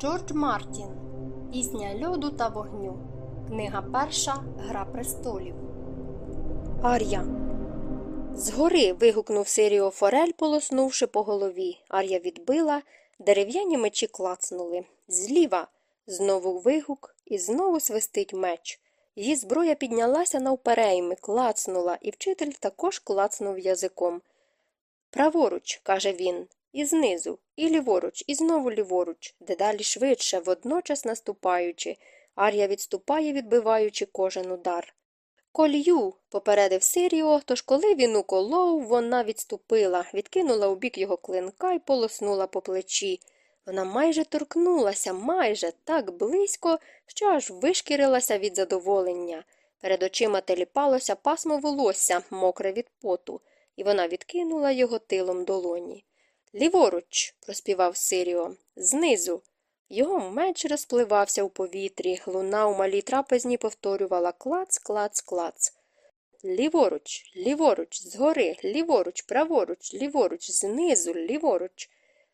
Джордж Мартін Пісня льоду та вогню. Книга перша Гра престолів. Ар'я. Згори. вигукнув Сиріо Форель, полоснувши по голові. Ар'я відбила, дерев'яні мечі клацнули. Зліва. Знову вигук і знову свистить меч. Її зброя піднялася навперейми, клацнула, і вчитель також клацнув язиком. Праворуч, каже він, і знизу, і ліворуч, і знову ліворуч, дедалі швидше, водночас наступаючи. Ар'я відступає, відбиваючи кожен удар. Колью, попередив Сиріо, тож коли він уколов, вона відступила, відкинула у бік його клинка і полоснула по плечі. Вона майже торкнулася, майже так близько, що аж вишкірилася від задоволення. Перед очима теліпалося пасмо волосся, мокре від поту, і вона відкинула його тилом долоні. Ліворуч, проспівав Сиріо, знизу. Його меч розпливався у повітрі, луна у малій трапезні повторювала клац, клац, клац. Ліворуч, ліворуч, згори, ліворуч, праворуч, ліворуч, знизу, ліворуч.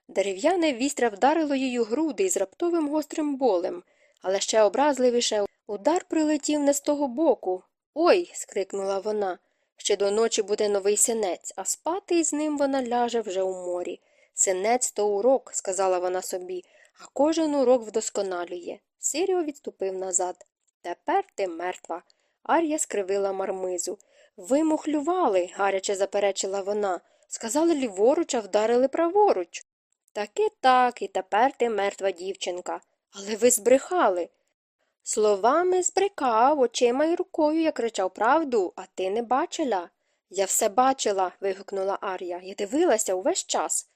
Дерев'яне вістря вдарило її груди із раптовим гострим болем, але ще образливіше удар прилетів не з того боку. Ой. скрикнула вона. Ще до ночі буде новий синець, а спати із ним вона ляже вже у морі. Синець то урок, сказала вона собі, а кожен урок вдосконалює. Сиріо відступив назад. Тепер ти мертва. Ар'я скривила мармизу. Ви мухлювали, гаряче заперечила вона. Сказали ліворуч, а вдарили праворуч. Таки так, і тепер ти мертва дівчинка. Але ви збрехали. Словами збрикав, очима й рукою я кричав правду, а ти не бачила. Я все бачила. вигукнула Ар'я. Я дивилася увесь час.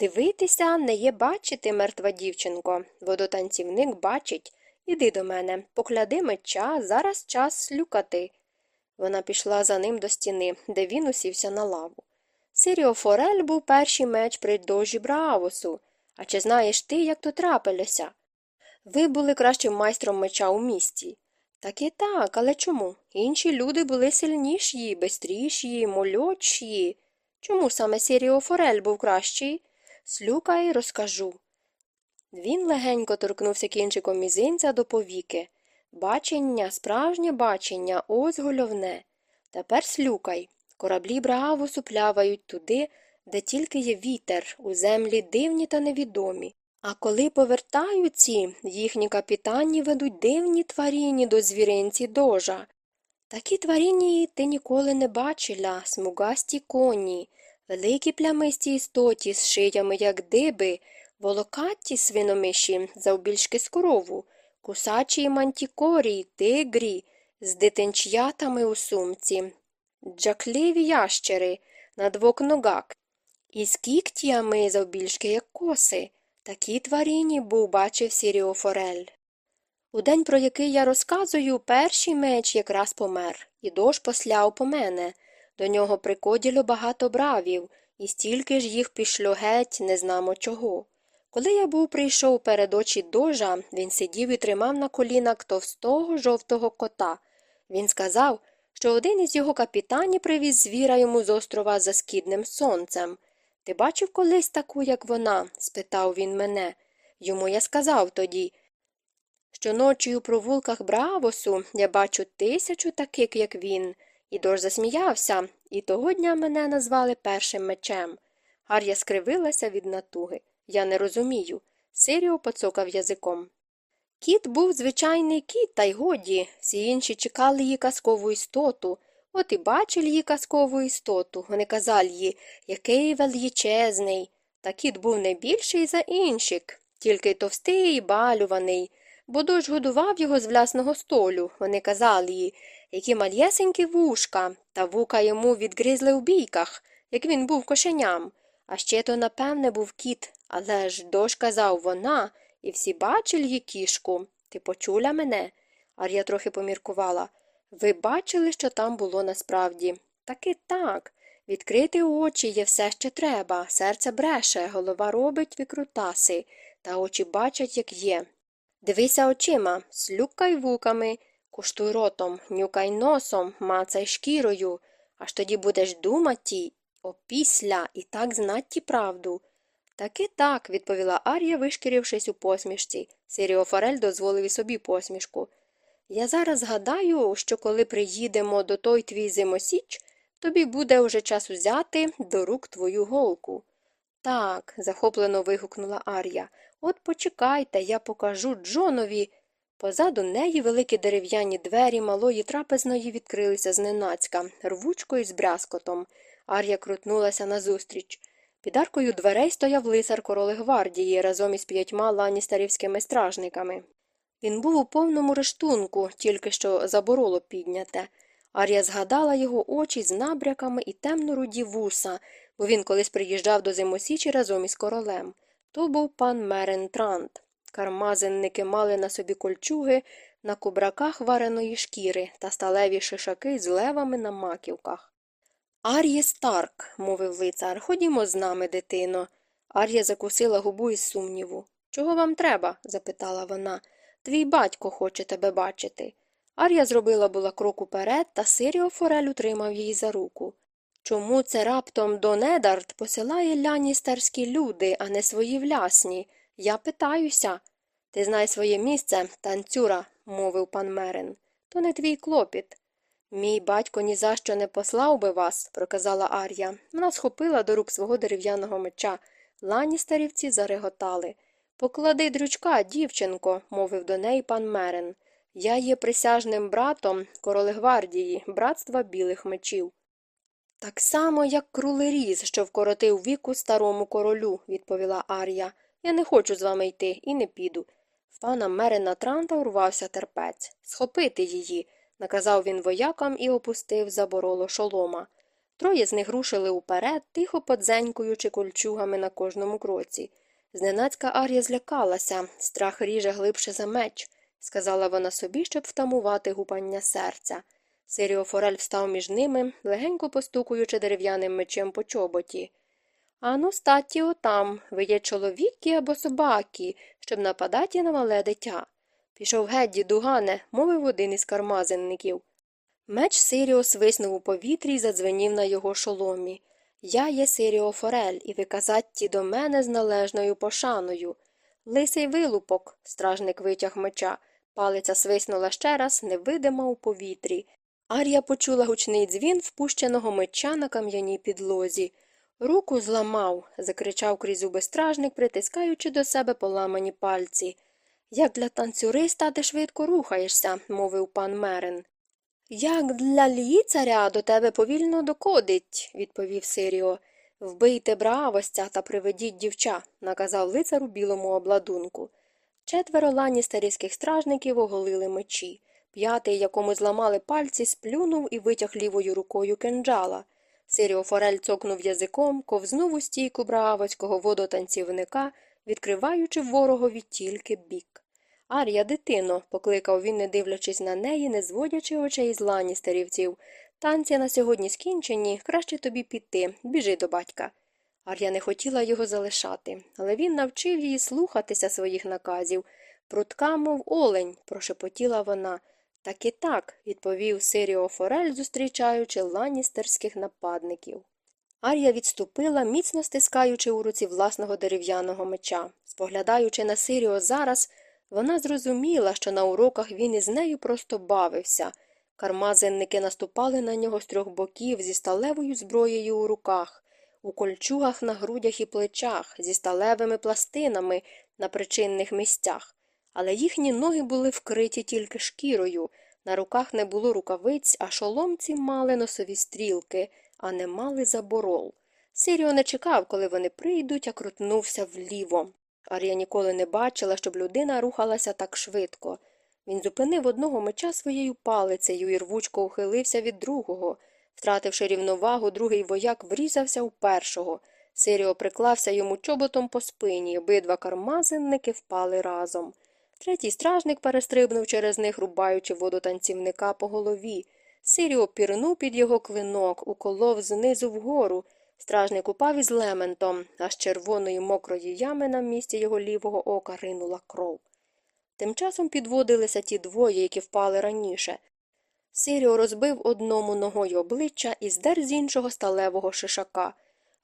Дивитися не є бачити, мертва дівчинко. Водотанцівник бачить. Іди до мене, покляди меча, зараз час слюкати. Вона пішла за ним до стіни, де він усівся на лаву. Сиріо Форель був перший меч при дожі Браавосу. А чи знаєш ти, як то трапилося? Ви були кращим майстром меча у місті. Так і так, але чому? Інші люди були сильніші, бистріші, мольотші. Чому саме Сіріо Форель був кращий? Слюкай, розкажу. Він легенько торкнувся кінчиком мізинця до повіки. Бачення, справжнє бачення, ось головне. Тепер слюкай. Кораблі браву суплявають туди, де тільки є вітер, у землі дивні та невідомі. А коли повертаються, їхні капітані ведуть дивні тваріні до звіринці дожа. Такі тваріні ти ніколи не бачила, смугасті коні, великі плямисті істоті з шиями, як диби, волокаті свиномиші, завбільшки з корову, кусачі мантікорі, тигрі, з дитинчятами у сумці, джакливі ящери на двох ногах, із кіктями завбільшки, як коси. Такі тваріні був бачив Сіріо Форель. У день, про який я розказую, перший меч якраз помер, і дощ посляв по мене. До нього прикоділо багато бравів, і стільки ж їх пішло геть, не знамо чого. Коли я був прийшов перед очі дожа, він сидів і тримав на колінах товстого жовтого кота. Він сказав, що один із його капітанів привіз звіра йому з острова за скідним сонцем. Ти бачив колись таку, як вона? спитав він мене. Йому я сказав тоді. що ночі у провулках Бравосу я бачу тисячу таких, як він, і дож засміявся, і того дня мене назвали першим мечем. Гар'я скривилася від натуги. Я не розумію. Сиріо поцокав язиком. Кіт був звичайний кіт, та й годі. Всі інші чекали її казкову істоту. От і бачили її казкову істоту. Вони казали їй, який величезний. Та кіт був не більший за інших, тільки товстий і балюваний. Бо дощ годував його з власного столю. Вони казали їй, які мальєсенькі вушка, та вука йому відгризли у бійках, як він був кошеням. А ще то, напевне, був кіт, але ж дощ казав вона, і всі бачили її кішку. Ти почула мене? Ар'я трохи поміркувала. Ви бачили, що там було насправді? Таки так. Відкрити очі є все ще треба, серце бреше, голова робить викрутаси, та очі бачать, як є. Дивися очима, слюкай вуками, куштуй ротом, нюкай носом, мацай шкірою, аж тоді будеш думати опісля і так знати правду. Таки так, відповіла Ар'я, вишкірившись у посмішці. Сіріо Форель дозволив і собі посмішку. Я зараз згадаю, що коли приїдемо до той твій зимосіч, тобі буде уже час узяти до рук твою голку. Так, захоплено вигукнула Ар'я. От почекайте, я покажу Джонові. Позаду неї великі дерев'яні двері малої трапезної відкрилися зненацька, рвучкою з брязкотом. Ар'я крутнулася назустріч. Під аркою дверей стояв лицар короли гвардії разом із п'ятьма ланістерівськими стражниками. Він був у повному рештунку, тільки що забороло підняте. Ар'я згадала його очі з набряками і темно руді вуса, бо він колись приїжджав до зимосічі разом із королем. То був пан Мерен Трант. Кармазинники мали на собі кольчуги на кубраках вареної шкіри та сталеві шишаки з левами на маківках. Ар'є Старк, мовив лицар, ходімо з нами, дитино. Ар'я закусила губу із сумніву. Чого вам треба? запитала вона. Твій батько хоче тебе бачити. Ар'я зробила була крок уперед, та Сиріо Форель утримав її за руку. Чому це раптом до Недарт посилає ляністерські люди, а не свої влясні? Я питаюся. Ти знай своє місце, танцюра, мовив пан Мерен. То не твій клопіт. Мій батько ні за що не послав би вас, проказала Ар'я. Вона схопила до рук свого дерев'яного меча. Ланістерівці зареготали. Поклади дрючка, дівчинко, мовив до неї пан Мерен. Я є присяжним братом короли гвардії, братства білих мечів. Так само, як крулеріз, що вкоротив віку старому королю, відповіла Ар'я. Я не хочу з вами йти і не піду. В пана Мерена Транта урвався терпець. Схопити її, наказав він воякам і опустив забороло шолома. Троє з них рушили уперед, тихо подзенькуючи кольчугами на кожному кроці. Зненацька Ар'я злякалася, страх ріже глибше за меч, сказала вона собі, щоб втамувати гупання серця. Сиріо Форель встав між ними, легенько постукуючи дерев'яним мечем по чоботі. Ану, статі отам, ви є чоловіки або собаки, щоб нападати на мале дитя. Пішов геть, дідугане, мовив один із кармазинників. Меч Сиріо свиснув у повітрі і задзвенів на його шоломі. Я є Сиріо Форель, і ви казатті до мене з належною пошаною. Лисий вилупок, стражник витяг меча. Палиця свиснула ще раз, невидима у повітрі. Ар'я почула гучний дзвін впущеного меча на кам'яній підлозі. Руку зламав, закричав крізь зуби стражник, притискаючи до себе поламані пальці. Як для танцюриста ти швидко рухаєшся, мовив пан Мерен. Як для ліцаря до тебе повільно докодить, відповів Сиріо. Вбийте бравостя та приведіть дівча, наказав лицар у білому обладунку. Четверо ланістерівських стражників оголили мечі. П'ятий, якому зламали пальці, сплюнув і витяг лівою рукою кинджала. Сиріо Форель цокнув язиком, ковзнув у стійку браавоцького водотанцівника, відкриваючи ворогові тільки бік. Ар'я, дитино, покликав він, не дивлячись на неї, не зводячи очей з ланістерівців. Танці на сьогодні скінчені, краще тобі піти, біжи до батька. Ар'я не хотіла його залишати, але він навчив її слухатися своїх наказів. Прутка, мов олень, прошепотіла вона. Так і так, відповів Сиріо Форель, зустрічаючи ланістерських нападників. Ар'я відступила, міцно стискаючи у руці власного дерев'яного меча. Споглядаючи на Сиріо зараз, вона зрозуміла, що на уроках він із нею просто бавився. Кармазинники наступали на нього з трьох боків зі сталевою зброєю у руках, у кольчугах на грудях і плечах, зі сталевими пластинами на причинних місцях але їхні ноги були вкриті тільки шкірою, на руках не було рукавиць, а шоломці мали носові стрілки, а не мали заборол. Сиріо не чекав, коли вони прийдуть, а крутнувся вліво. Арія ніколи не бачила, щоб людина рухалася так швидко. Він зупинив одного меча своєю палицею і рвучко ухилився від другого. Втративши рівновагу, другий вояк врізався у першого. Сиріо приклався йому чоботом по спині, обидва кармазинники впали разом. Третій стражник перестрибнув через них, рубаючи водотанцівника по голові. Сиріо пірнув під його клинок, уколов знизу вгору. Стражник упав із лементом, а з червоної мокрої ями на місці його лівого ока ринула кров. Тим часом підводилися ті двоє, які впали раніше. Сиріо розбив одному ногою обличчя і здер з іншого сталевого шишака.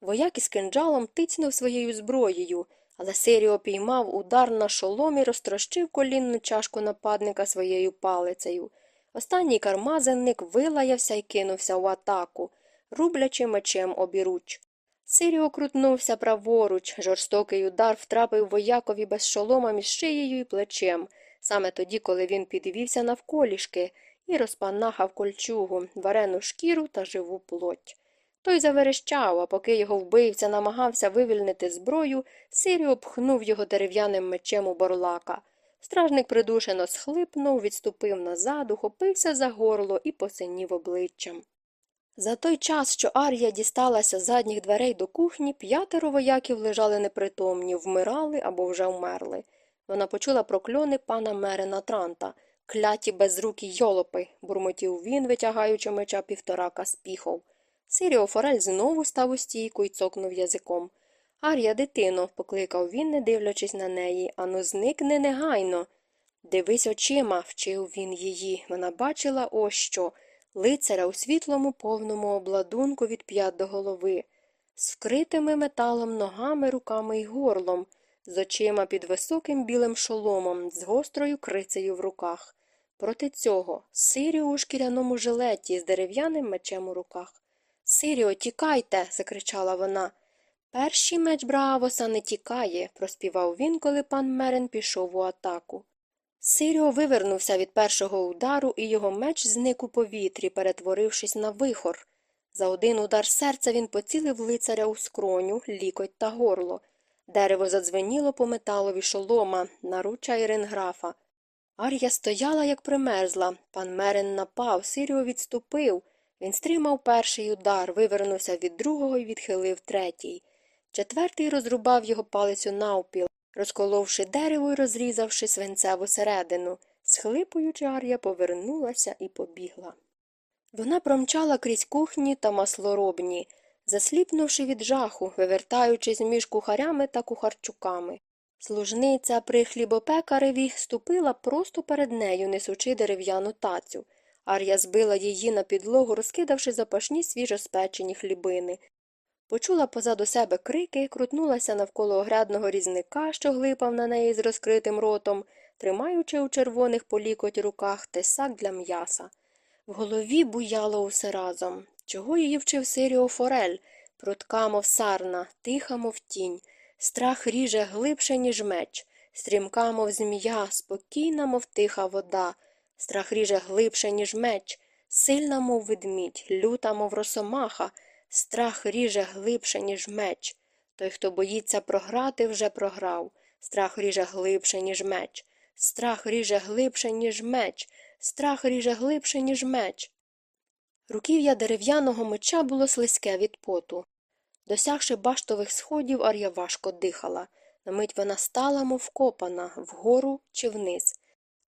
Вояк із кинджалом тицьнув своєю зброєю, але Сиріо піймав удар на шолом і розтрощив колінну чашку нападника своєю палицею. Останній кармазинник вилаявся і кинувся в атаку, рублячи мечем обіруч. Сиріо крутнувся праворуч, жорстокий удар втрапив воякові без шолома між шиєю і плечем, саме тоді, коли він підвівся навколішки і розпанахав кольчугу, варену шкіру та живу плоть. Той заверещав, а поки його вбивця намагався вивільнити зброю, Сиріо пхнув його дерев'яним мечем у борлака. Стражник придушено схлипнув, відступив назад, ухопився за горло і посинів обличчям. За той час, що Ар'я дісталася з задніх дверей до кухні, п'ятеро вояків лежали непритомні, вмирали або вже вмерли. Вона почула прокльони пана Мерена Транта. Кляті безрукі йолопи, бурмотів він, витягаючи меча півторака спіхов. Сиріо Форель знову став у стійку і цокнув язиком. Ар'я, дитино, покликав він, не дивлячись на неї, ану зникне негайно. Дивись очима, вчив він її. Вона бачила ось що лицаря у світлому повному обладунку від п'ят до голови, з вкритими металом ногами, руками й горлом, з очима під високим білим шоломом, з гострою крицею в руках. Проти цього Сиріо у шкіряному жилеті з дерев'яним мечем у руках. Сиріо, тікайте. закричала вона. Перший меч Браавоса не тікає, проспівав він, коли пан Мерен пішов у атаку. Сиріо вивернувся від першого удару, і його меч зник у повітрі, перетворившись на вихор. За один удар серця він поцілив лицаря у скроню, лікоть та горло. Дерево задзвеніло по металові шолома, наруча Іренграфа. Ар'я стояла, як примерзла. Пан Мерен напав, Сиріо відступив. Він стримав перший удар, вивернувся від другого і відхилив третій. Четвертий розрубав його палицю навпіл, розколовши дерево і розрізавши свинцеву середину. Схлипуючи, Ар'я повернулася і побігла. Вона промчала крізь кухні та маслоробні, засліпнувши від жаху, вивертаючись між кухарями та кухарчуками. Служниця при хлібопекареві ступила просто перед нею, несучи дерев'яну тацю. Ар'я збила її на підлогу, розкидавши запашні свіжоспечені хлібини. Почула позаду себе крики, крутнулася навколо огрядного різника, що глипав на неї з розкритим ротом, тримаючи у червоних полікоть руках тесак для м'яса. В голові буяло усе разом. Чого її вчив Сиріо Форель, прутка, мов сарна, тиха, мов тінь, страх ріже глибше, ніж меч, стрімка, мов змія, спокійна, мов тиха вода, страх ріже глибше, ніж меч, сильна, мов ведмідь, люта, мов росомаха, страх ріже глибше, ніж меч. Той, хто боїться програти, вже програв. Страх ріже глибше, ніж меч. Страх ріже глибше, ніж меч. Страх ріже глибше, ніж меч. Руків'я дерев'яного меча було слизьке від поту. Досягши баштових сходів, Ар'я важко дихала. На мить вона стала, мов копана, вгору чи вниз.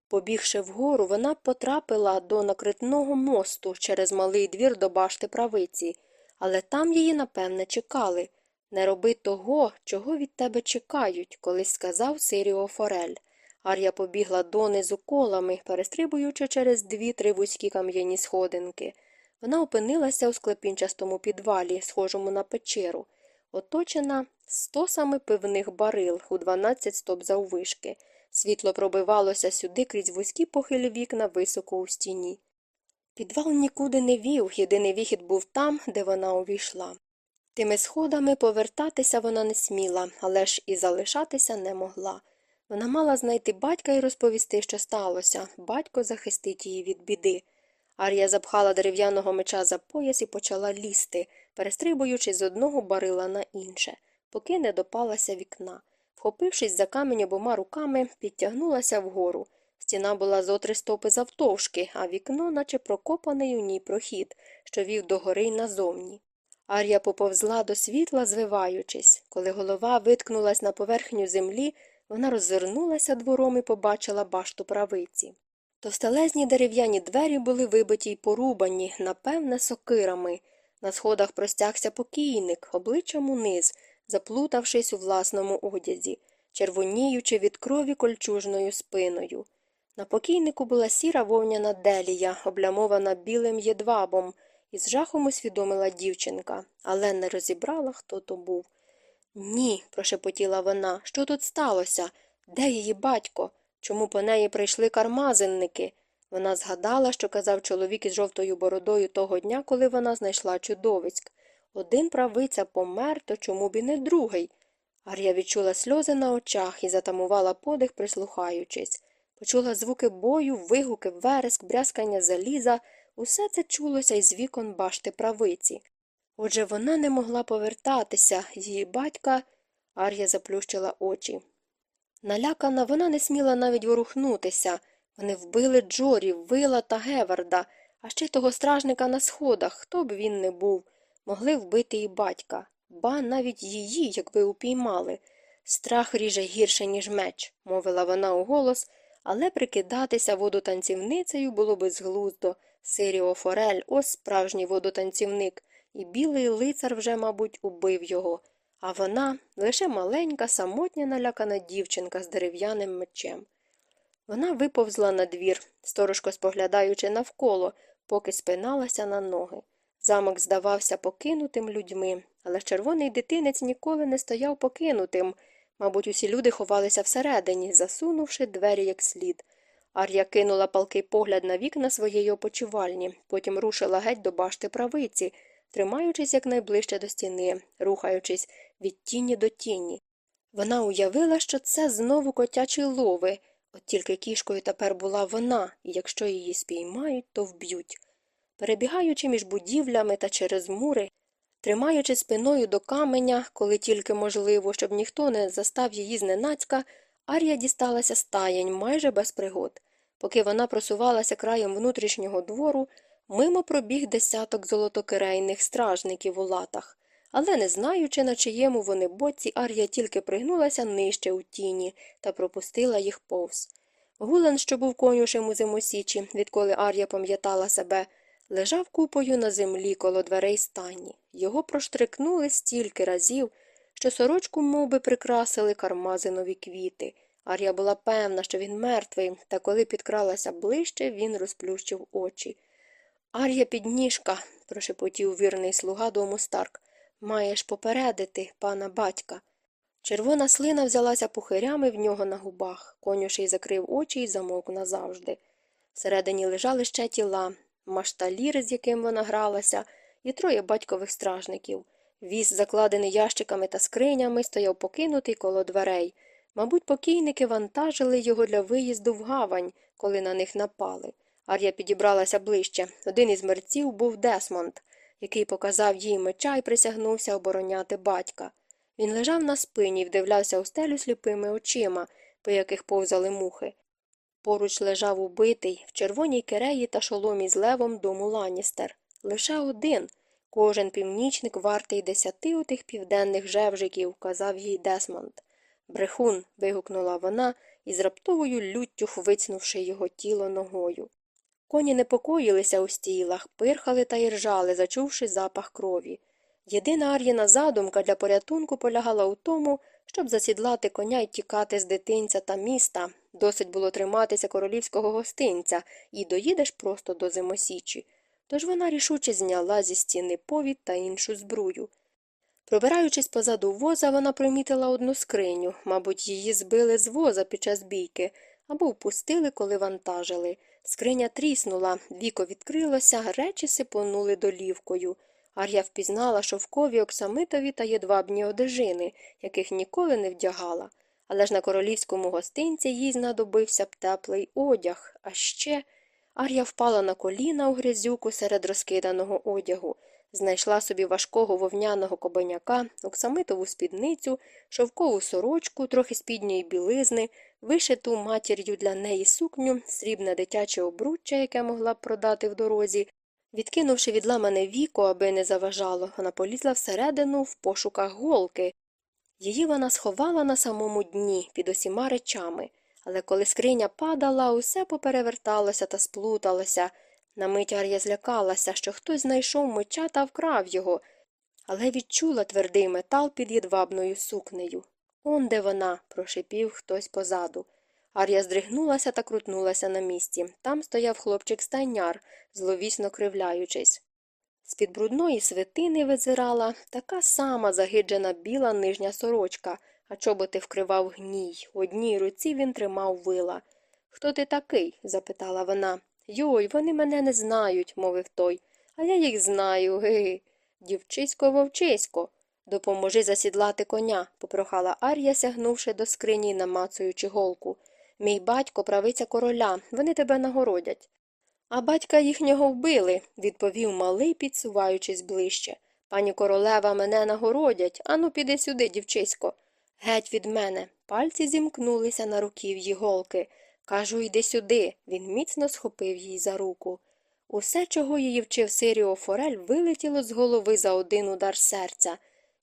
Побігши вгору, вона потрапила до накритного мосту через малий двір до башти правиці, але там її, напевне, чекали. Не роби того, чого від тебе чекають, колись сказав Сиріо Форель. Ар'я побігла донизу колами, перестрибуючи через дві-три вузькі кам'яні сходинки. Вона опинилася у склепінчастому підвалі, схожому на печеру, оточена стосами пивних барил у 12 стоп заввишки. Світло пробивалося сюди крізь вузькі похилі вікна високо у стіні. Підвал нікуди не вів, єдиний вихід був там, де вона увійшла. Тими сходами повертатися вона не сміла, але ж і залишатися не могла. Вона мала знайти батька і розповісти, що сталося. Батько захистить її від біди. Ар'я запхала дерев'яного меча за пояс і почала лізти, перестрибуючи з одного барила на інше, поки не допалася вікна. Вхопившись за камінь обома руками, підтягнулася вгору. Стіна була зо три стопи завтовшки, а вікно, наче прокопаний у ній прохід, що вів догори й назовні. Ар'я поповзла до світла, звиваючись. Коли голова виткнулась на поверхню землі, вона роззирнулася двором і побачила башту правиці. Товстелезні дерев'яні двері були вибиті й порубані, напевне, сокирами. На сходах простягся покійник, обличчям униз, заплутавшись у власному одязі, червоніючи від крові кольчужною спиною. На покійнику була сіра вовняна делія, облямована білим єдвабом, із жахом усвідомила дівчинка, але не розібрала, хто то був. Ні, прошепотіла вона, що тут сталося? Де її батько? Чому по неї прийшли кармазинники? Вона згадала, що казав чоловік із жовтою бородою того дня, коли вона знайшла чудовиськ. Один правиця помер, то чому б і не другий? Ар'я відчула сльози на очах і затамувала подих, прислухаючись. Почула звуки бою, вигуки, вереск, брязкання заліза. Усе це чулося із вікон башти правиці. Отже, вона не могла повертатися, її батька. Ар'я заплющила очі. Налякана, вона не сміла навіть ворухнутися. Вони вбили Джорі, Вила та Геварда, а ще того стражника на сходах, хто б він не був. Могли вбити і батька, ба навіть її, якби упіймали. Страх ріже гірше, ніж меч, мовила вона уголос, але прикидатися водотанцівницею було безглуздо. Сиріо Форель, ось справжній водотанцівник, і білий лицар вже, мабуть, убив його. А вона лише маленька, самотня налякана дівчинка з дерев'яним мечем. Вона виповзла на двір, сторожко споглядаючи навколо, поки спиналася на ноги. Замок здавався покинутим людьми, але червоний дитинець ніколи не стояв покинутим. Мабуть, усі люди ховалися всередині, засунувши двері як слід. Ар'я кинула палкий погляд на вікна своєї опочивальні, потім рушила геть до башти правиці, тримаючись якнайближче до стіни, рухаючись від тіні до тіні. Вона уявила, що це знову котячі лови, от тільки кішкою тепер була вона, і якщо її спіймають, то вб'ють. Перебігаючи між будівлями та через мури, тримаючи спиною до каменя, коли тільки можливо, щоб ніхто не застав її зненацька, Арія дісталася стаєнь майже без пригод. Поки вона просувалася краєм внутрішнього двору, мимо пробіг десяток золотокирейних стражників у латах. Але, не знаючи, на чиєму вони боці, Ар'я тільки пригнулася нижче у тіні та пропустила їх повз. Гулен, що був конюшем у зимосічі, відколи Ар'я пам'ятала себе, лежав купою на землі коло дверей стайні. Його проштрикнули стільки разів, що сорочку мов би, прикрасили кармазинові квіти. Ар'я була певна, що він мертвий, та коли підкралася ближче, він розплющив очі. Ар'я підніжка, прошепотів вірний слуга дому Старк. Маєш попередити пана батька. Червона слина взялася пухирями в нього на губах. Конюший закрив очі і замовк назавжди. Всередині лежали ще тіла, машталір, з яким вона гралася, і троє батькових стражників. Віз, закладений ящиками та скринями, стояв покинутий коло дверей. Мабуть, покійники вантажили його для виїзду в гавань, коли на них напали. Ар'я підібралася ближче. Один із мерців був Десмонд, який показав їй меча і присягнувся обороняти батька. Він лежав на спині і вдивлявся у стелю сліпими очима, по яких повзали мухи. Поруч лежав убитий в червоній киреї та шоломі з левом дому Ланністер. Лише один. Кожен північник вартий десяти отих південних жевжиків, казав їй Десмонд. Брехун. вигукнула вона із раптовою люттю хвицнувши його тіло ногою. Коні непокоїлися у стілах, пирхали та іржали, зачувши запах крові. Єдина Ар'їна задумка для порятунку полягала у тому, щоб засідлати коня й тікати з дитинця та міста. Досить було триматися королівського гостинця і доїдеш просто до зимосічі. Тож вона рішуче зняла зі стіни повід та іншу збрую. Пробираючись позаду воза, вона примітила одну скриню, мабуть, її збили з воза під час бійки або впустили, коли вантажили. Скриня тріснула, віко відкрилося, речі сипонули долівкою. Ар'я впізнала шовкові оксамитові та єдвабні одежини, яких ніколи не вдягала. Але ж на королівському гостинці їй знадобився б теплий одяг, а ще. Ар'я впала на коліна у грязюку серед розкиданого одягу, знайшла собі важкого вовняного кобеняка, оксамитову спідницю, шовкову сорочку, трохи спідньої білизни, вишиту матір'ю для неї сукню, срібне дитяче обруччя, яке могла б продати в дорозі. Відкинувши відламане віко, аби не заважало, вона полізла всередину в пошуках голки. Її вона сховала на самому дні під усіма речами, але коли скриня падала, усе попереверталося та сплуталося. На мить Ар'я злякалася, що хтось знайшов меча та вкрав його, але відчула твердий метал під єдвабною сукнею. Он де вона, прошипів хтось позаду. Ар'я здригнулася та крутнулася на місці. Там стояв хлопчик стайняр, зловісно кривляючись. З-під брудної свитини визирала така сама загиджена біла нижня сорочка, а чоботи вкривав гній. В одній руці він тримав вила. Хто ти такий? запитала вона. Йой, вони мене не знають, мовив той. А я їх знаю, ги. Дівчисько вовчисько. Допоможи засідлати коня, попрохала Ар'я, сягнувши до скрині намацуючи голку. Мій батько правиця короля, вони тебе нагородять. А батька їхнього вбили, відповів малий, підсуваючись ближче. Пані королева мене нагородять. Ану, піди сюди, дівчисько. Геть від мене. Пальці зімкнулися на руків'ї голки. Кажу, йди сюди. Він міцно схопив її за руку. Усе, чого її вчив Сиріо Форель, вилетіло з голови за один удар серця.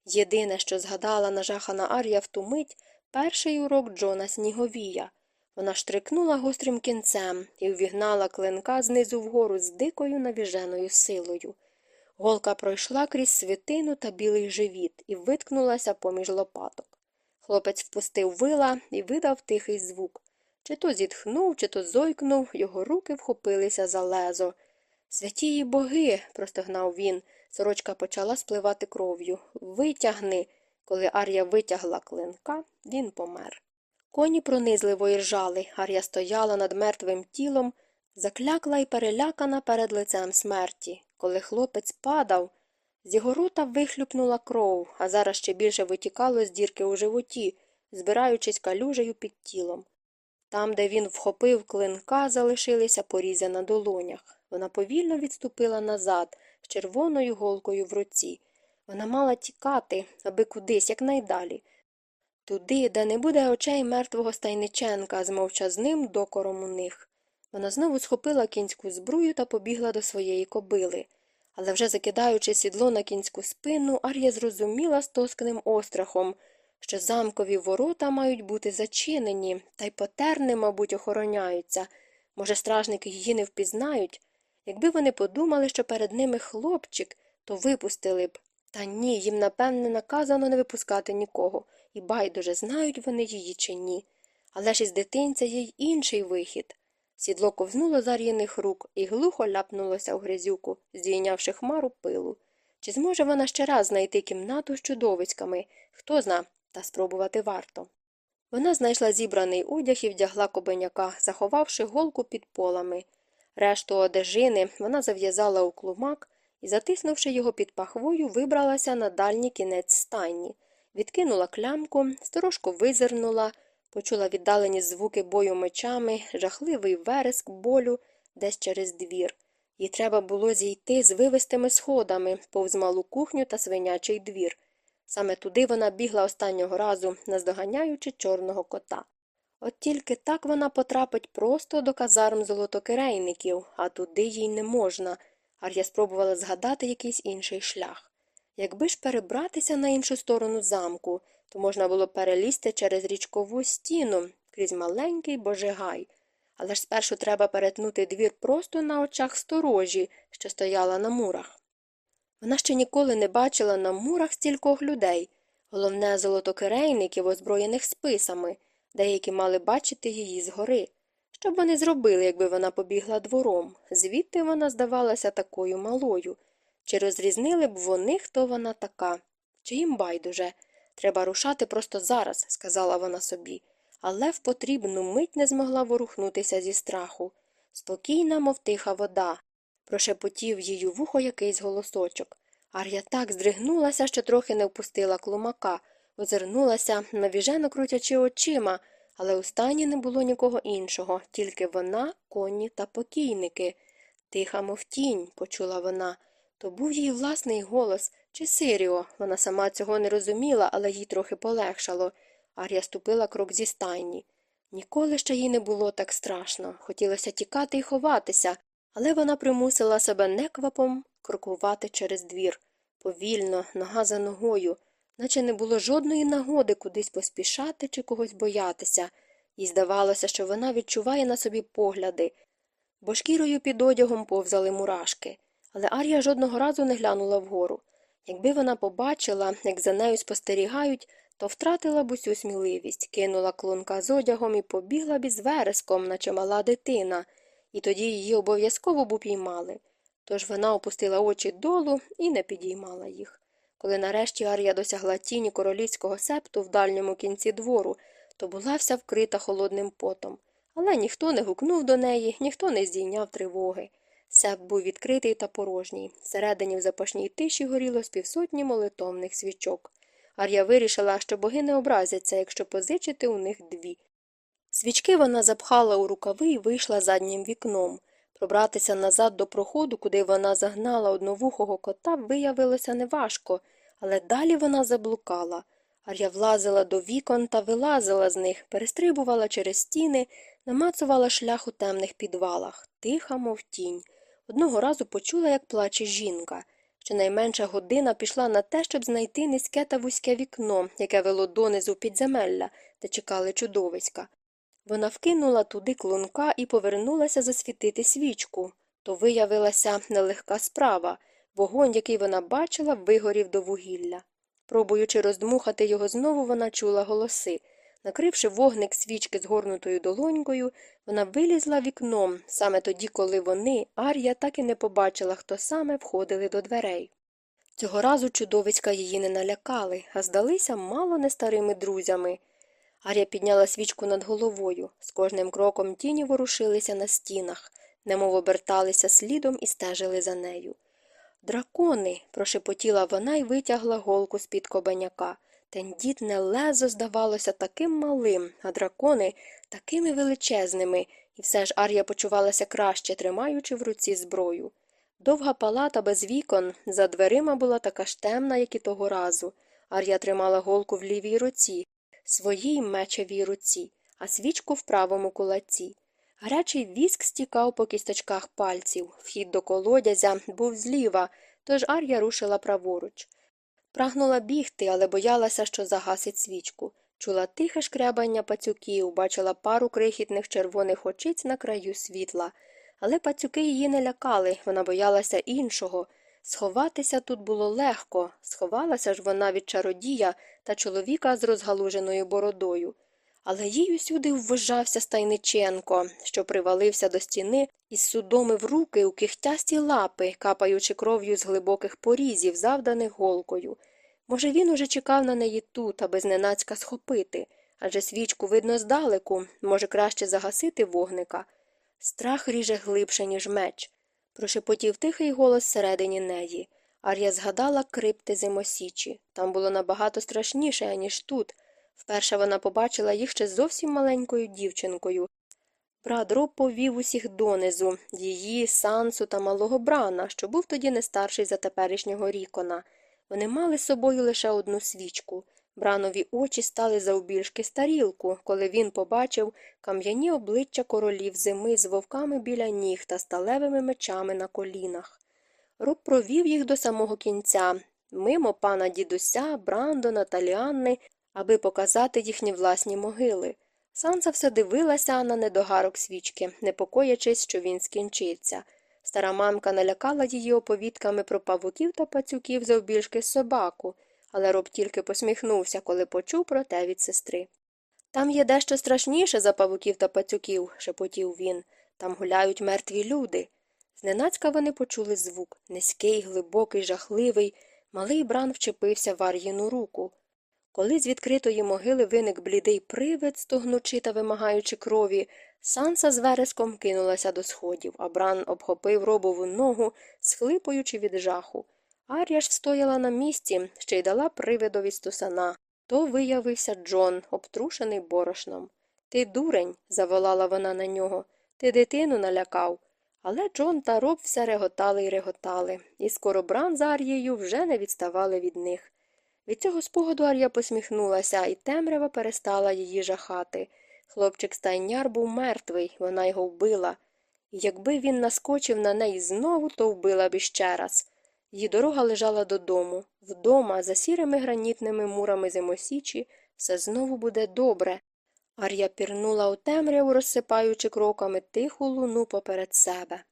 Єдине, що згадала нажахана Ар'я в ту мить, перший урок Джона Сніговія. Вона штрикнула гострим кінцем і ввігнала клинка знизу вгору з дикою навіженою силою. Голка пройшла крізь свитину та білий живіт і виткнулася поміж лопаток. Хлопець впустив вила і видав тихий звук. Чи то зітхнув, чи то зойкнув, його руки вхопилися за лезо. Святії боги, простогнав він. Сорочка почала спливати кров'ю. Витягни. Коли Ар'я витягла клинка, він помер. Коні пронизливо іржали. Ар'я стояла над мертвим тілом, заклякла і перелякана перед лицем смерті. Коли хлопець падав, з його рота вихлюпнула кров, а зараз ще більше витікало з дірки у животі, збираючись калюжею під тілом. Там, де він вхопив клинка, залишилися порізи на долонях. Вона повільно відступила назад з червоною голкою в руці. Вона мала тікати, аби кудись, якнайдалі. Туди, де не буде очей мертвого стайниченка з мовчазним докором у них. Вона знову схопила кінську збрую та побігла до своєї кобили. Але вже закидаючи сідло на кінську спину, Ар'я зрозуміла з тоскним острахом, що замкові ворота мають бути зачинені, та й потерни, мабуть, охороняються. Може, стражники її не впізнають. Якби вони подумали, що перед ними хлопчик, то випустили б. Та ні, їм, напевне, наказано не випускати нікого, і байдуже, знають вони її чи ні. Але ж із дитинця є й інший вихід. Сідло ковзнуло з Ар'їних рук і глухо ляпнулося в грязюку, здійнявши хмару пилу. Чи зможе вона ще раз знайти кімнату з чудовиськами? Хто зна, та спробувати варто. Вона знайшла зібраний одяг і вдягла кобеняка, заховавши голку під полами. Решту одежини вона зав'язала у клумак і, затиснувши його під пахвою, вибралася на дальній кінець стайні, відкинула клямку, сторожко визирнула, почула віддалені звуки бою мечами, жахливий вереск болю десь через двір. Їй треба було зійти з вивистими сходами повз малу кухню та свинячий двір. Саме туди вона бігла останнього разу, наздоганяючи чорного кота. От тільки так вона потрапить просто до казарм золотокирейників, а туди їй не можна. Ар'я спробувала згадати якийсь інший шлях. Якби ж перебратися на іншу сторону замку, то можна було перелізти через річкову стіну крізь маленький божигай. Але ж спершу треба перетнути двір просто на очах сторожі, що стояла на мурах. Вона ще ніколи не бачила на мурах стількох людей, головне золотокирейників, озброєних списами, деякі мали бачити її згори. Що б вони зробили, якби вона побігла двором? Звідти вона здавалася такою малою. Чи розрізнили б вони, хто вона така? Чи їм байдуже? Треба рушати просто зараз, сказала вона собі, але в потрібну мить не змогла ворухнутися зі страху. Спокійна, мов тиха вода. Прошепотів у вухо якийсь голосочок. Ар'я так здригнулася, що трохи не впустила клумака, озирнулася, навіжено крутячи очима, але у стані не було нікого іншого, тільки вона, коні та покійники. Тиха, мов тінь, почула вона. То був її власний голос чи Сиріо. Вона сама цього не розуміла, але їй трохи полегшало. Ар'я ступила крок зі стайні. Ніколи ще їй не було так страшно. Хотілося тікати і ховатися, але вона примусила себе неквапом крокувати через двір. Повільно, нога за ногою, наче не було жодної нагоди кудись поспішати чи когось боятися, їй здавалося, що вона відчуває на собі погляди, бо шкірою під одягом повзали мурашки. Але Ар'я жодного разу не глянула вгору. Якби вона побачила, як за нею спостерігають, то втратила б усю сміливість, кинула клунка з одягом і побігла б із вереском, наче мала дитина, і тоді її обов'язково б упіймали. тож вона опустила очі долу і не підіймала їх. Коли нарешті Ар'я досягла тіні королівського септу в дальньому кінці двору, то була вся вкрита холодним потом. Але ніхто не гукнув до неї, ніхто не здійняв тривоги. Септ був відкритий та порожній. Всередині в запашній тиші горіло з півсотні молитовних свічок. Ар'я вирішила, що боги не образяться, якщо позичити у них дві. Свічки вона запхала у рукави і вийшла заднім вікном. Пробратися назад до проходу, куди вона загнала одновухого кота, виявилося неважко, але далі вона заблукала. Ар'я влазила до вікон та вилазила з них, перестрибувала через стіни, намацувала шлях у темних підвалах, тиха, мов тінь. Одного разу почула, як плаче жінка. Щонайменша година пішла на те, щоб знайти низьке та вузьке вікно, яке вело донизу підземелля, де чекали чудовиська. Вона вкинула туди клунка і повернулася засвітити свічку. То виявилася нелегка справа. Вогонь, який вона бачила, вигорів до вугілля. Пробуючи роздмухати його знову, вона чула голоси. Накривши вогник свічки згорнутою долонькою, вона вилізла вікном саме тоді, коли вони, Ар'я, так і не побачила, хто саме входили до дверей. Цього разу чудовиська її не налякали, а здалися мало не старими друзями. Ар'я підняла свічку над головою. З кожним кроком тіні ворушилися на стінах, немов оберталися слідом і стежили за нею. Дракони. прошепотіла вона і витягла голку з під кобеняка. Тендітне лезо здавалося таким малим, а дракони такими величезними, і все ж Ар'я почувалася краще, тримаючи в руці зброю. Довга палата без вікон за дверима була така ж темна, як і того разу. Ар'я тримала голку в лівій руці, своїй мечевій руці, а свічку в правому кулаці. Гарячий віск стікав по кісточках пальців. Вхід до колодязя був зліва, тож Ар'я рушила праворуч. Прагнула бігти, але боялася, що загасить свічку. Чула тихе шкрябання пацюків, бачила пару крихітних червоних очиць на краю світла. Але пацюки її не лякали, вона боялася іншого. Сховатися тут було легко, сховалася ж вона від чародія та чоловіка з розгалуженою бородою. Але їй усюди ввижався Стайниченко, що привалився до стіни і судомив руки у кихтясті лапи, капаючи кров'ю з глибоких порізів, завданих голкою. Може, він уже чекав на неї тут, аби зненацька схопити, адже свічку видно здалеку, може, краще загасити вогника. Страх ріже глибше, ніж меч. Прошепотів тихий голос всередині неї. Ар'я згадала крипти зимосічі. Там було набагато страшніше, аніж тут. Вперше вона побачила їх ще зовсім маленькою дівчинкою. Брат Роб повів усіх донизу її, сансу та малого брана, що був тоді не старший за теперішнього рікона. Вони мали з собою лише одну свічку. Бранові очі стали завбільшки старілку, коли він побачив кам'яні обличчя королів зими з вовками біля ніг та сталевими мечами на колінах. Роб провів їх до самого кінця, мимо пана дідуся, Брандона та Ліанни, аби показати їхні власні могили. Санса все дивилася на недогарок свічки, непокоячись, що він скінчиться. Стара мамка налякала її оповідками про павуків та пацюків завбільшки собаку, але роб тільки посміхнувся, коли почув про те від сестри. Там є дещо страшніше за павуків та пацюків, шепотів він. Там гуляють мертві люди. Зненацька вони почули звук низький, глибокий, жахливий. Малий бран вчепився в Ар'їну руку. Коли з відкритої могили виник блідий привид, стогнучи та вимагаючи крові, Санса з вереском кинулася до сходів, а Бран обхопив робову ногу, схлипуючи від жаху. Ар'я ж встояла на місці, ще й дала привидові стусана. То виявився Джон, обтрушений борошном. Ти дурень, заволала вона на нього. Ти дитину налякав. Але Джон та роб все реготали й реготали, і скоро Бран з Ар'єю вже не відставали від них. Від цього спогаду Ар'я посміхнулася, і темрява перестала її жахати. Хлопчик стайняр був мертвий, вона його вбила. Якби він наскочив на неї знову, то вбила б іще раз. Її дорога лежала додому. Вдома, за сірими гранітними мурами зимосічі, все знову буде добре. Ар'я пірнула у темряву, розсипаючи кроками тиху луну поперед себе.